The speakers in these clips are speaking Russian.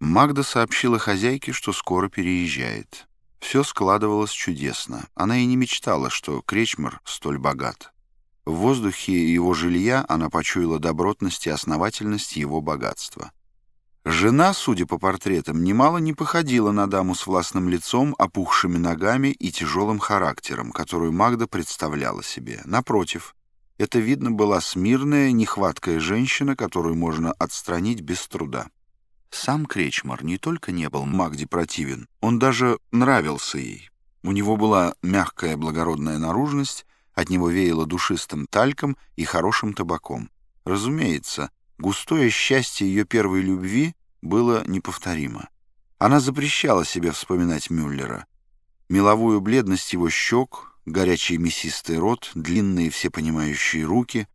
Магда сообщила хозяйке, что скоро переезжает. Все складывалось чудесно. Она и не мечтала, что Кречмар столь богат. В воздухе его жилья она почуяла добротность и основательность его богатства. Жена, судя по портретам, немало не походила на даму с властным лицом, опухшими ногами и тяжелым характером, которую Магда представляла себе. Напротив, это, видно, была смирная, нехваткая женщина, которую можно отстранить без труда. Сам Кречмар не только не был Магде противен, он даже нравился ей. У него была мягкая благородная наружность, от него веяло душистым тальком и хорошим табаком. Разумеется, Густое счастье ее первой любви было неповторимо. Она запрещала себе вспоминать Мюллера. Меловую бледность его щек, горячий мясистый рот, длинные всепонимающие руки.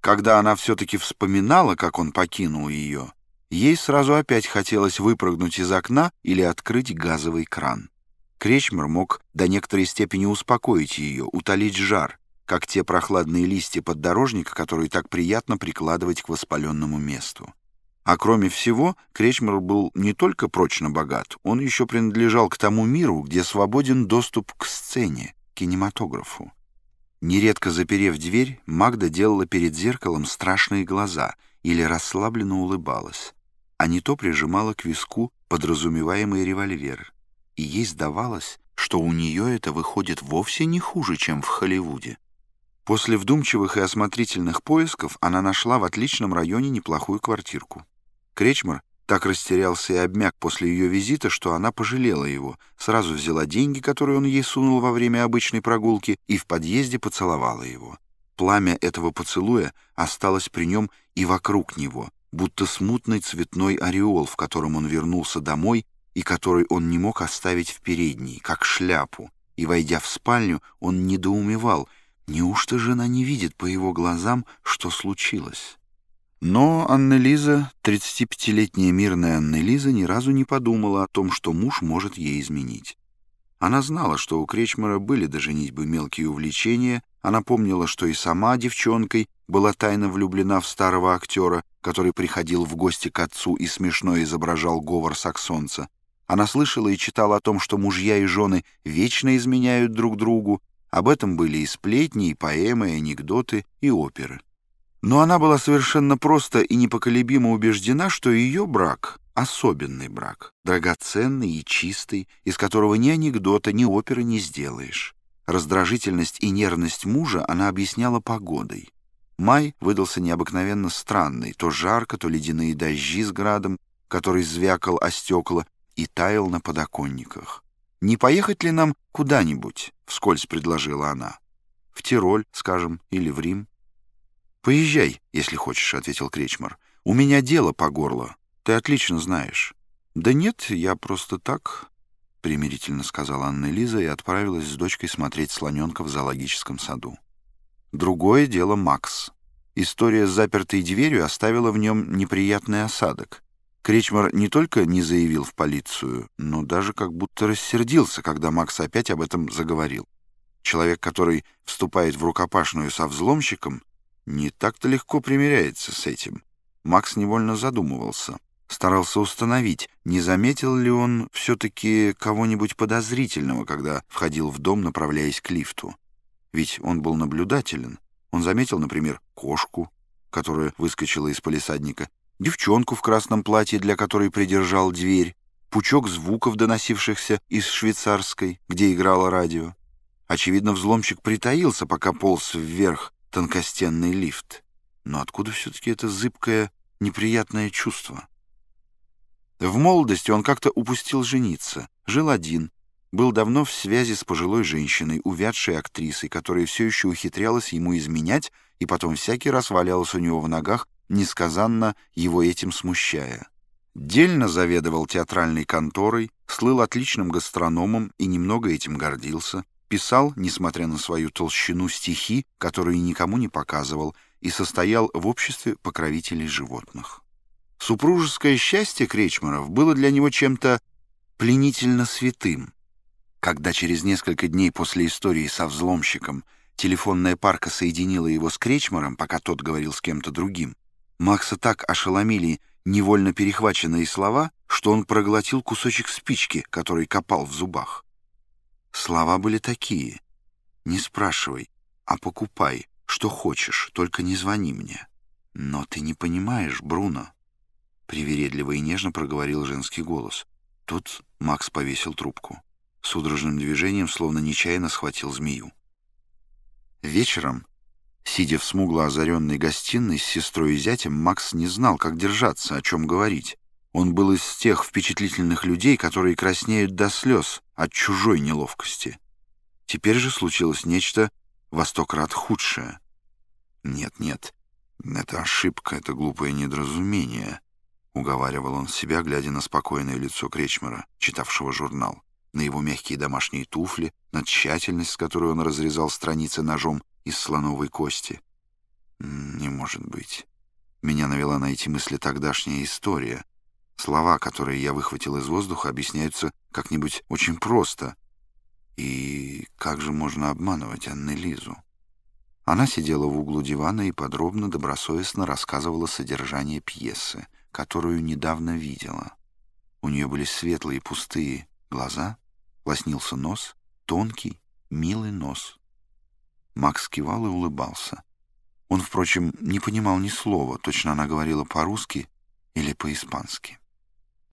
Когда она все-таки вспоминала, как он покинул ее, ей сразу опять хотелось выпрыгнуть из окна или открыть газовый кран. Кречмер мог до некоторой степени успокоить ее, утолить жар, как те прохладные листья поддорожника, которые так приятно прикладывать к воспаленному месту. А кроме всего, Кречмер был не только прочно богат, он еще принадлежал к тому миру, где свободен доступ к сцене, кинематографу. Нередко заперев дверь, Магда делала перед зеркалом страшные глаза или расслабленно улыбалась, а не то прижимала к виску подразумеваемый револьвер. И ей сдавалось, что у нее это выходит вовсе не хуже, чем в Холливуде. После вдумчивых и осмотрительных поисков она нашла в отличном районе неплохую квартирку. Кречмар так растерялся и обмяк после ее визита, что она пожалела его, сразу взяла деньги, которые он ей сунул во время обычной прогулки, и в подъезде поцеловала его. Пламя этого поцелуя осталось при нем и вокруг него, будто смутный цветной ореол, в котором он вернулся домой и который он не мог оставить в передней, как шляпу. И, войдя в спальню, он недоумевал — Неужто жена не видит по его глазам, что случилось? Но Аннелиза, 35-летняя мирная Аннелиза, ни разу не подумала о том, что муж может ей изменить. Она знала, что у Кречмара были до женитьбы мелкие увлечения, она помнила, что и сама девчонкой была тайно влюблена в старого актера, который приходил в гости к отцу и смешно изображал говор саксонца. Она слышала и читала о том, что мужья и жены вечно изменяют друг другу, об этом были и сплетни, и поэмы, и анекдоты, и оперы. Но она была совершенно просто и непоколебимо убеждена, что ее брак — особенный брак, драгоценный и чистый, из которого ни анекдота, ни оперы не сделаешь. Раздражительность и нервность мужа она объясняла погодой. Май выдался необыкновенно странный, то жарко, то ледяные дожди с градом, который звякал о стекла и таял на подоконниках. «Не поехать ли нам куда-нибудь?» — вскользь предложила она. «В Тироль, скажем, или в Рим». «Поезжай, если хочешь», — ответил Кречмар. «У меня дело по горло. Ты отлично знаешь». «Да нет, я просто так», — примирительно сказала Анна Лиза и отправилась с дочкой смотреть слоненка в зоологическом саду. Другое дело Макс. История с запертой дверью оставила в нем неприятный осадок. Кречмар не только не заявил в полицию, но даже как будто рассердился, когда Макс опять об этом заговорил. Человек, который вступает в рукопашную со взломщиком, не так-то легко примиряется с этим. Макс невольно задумывался. Старался установить, не заметил ли он все-таки кого-нибудь подозрительного, когда входил в дом, направляясь к лифту. Ведь он был наблюдателен. Он заметил, например, кошку, которая выскочила из полисадника, девчонку в красном платье, для которой придержал дверь, пучок звуков, доносившихся из швейцарской, где играло радио. Очевидно, взломщик притаился, пока полз вверх тонкостенный лифт. Но откуда все-таки это зыбкое, неприятное чувство? В молодости он как-то упустил жениться, жил один, был давно в связи с пожилой женщиной, увядшей актрисой, которая все еще ухитрялась ему изменять и потом всякий раз валялась у него в ногах несказанно его этим смущая. Дельно заведовал театральной конторой, слыл отличным гастрономом и немного этим гордился, писал, несмотря на свою толщину, стихи, которые никому не показывал, и состоял в обществе покровителей животных. Супружеское счастье Кречмаров было для него чем-то пленительно святым. Когда через несколько дней после истории со взломщиком телефонная парка соединила его с Кречмаром, пока тот говорил с кем-то другим, Макса так ошеломили невольно перехваченные слова, что он проглотил кусочек спички, который копал в зубах. Слова были такие. «Не спрашивай, а покупай, что хочешь, только не звони мне». «Но ты не понимаешь, Бруно», — привередливо и нежно проговорил женский голос. Тут Макс повесил трубку. Судорожным движением, словно нечаянно схватил змею. Вечером, сидя в смугло озаренной гостиной с сестрой и зятем, Макс не знал, как держаться, о чем говорить. Он был из тех впечатлительных людей, которые краснеют до слез от чужой неловкости. Теперь же случилось нечто во сто крат худшее. «Нет, нет, это ошибка, это глупое недоразумение», — уговаривал он себя, глядя на спокойное лицо Кречмера, читавшего журнал, на его мягкие домашние туфли, на тщательность, с которой он разрезал страницы ножом из слоновой кости. «Не может быть». Меня навела на эти мысли тогдашняя история — Слова, которые я выхватил из воздуха, объясняются как-нибудь очень просто. И как же можно обманывать Анны Лизу? Она сидела в углу дивана и подробно, добросовестно рассказывала содержание пьесы, которую недавно видела. У нее были светлые пустые глаза, лоснился нос, тонкий, милый нос. Макс кивал и улыбался. Он, впрочем, не понимал ни слова, точно она говорила по-русски или по-испански.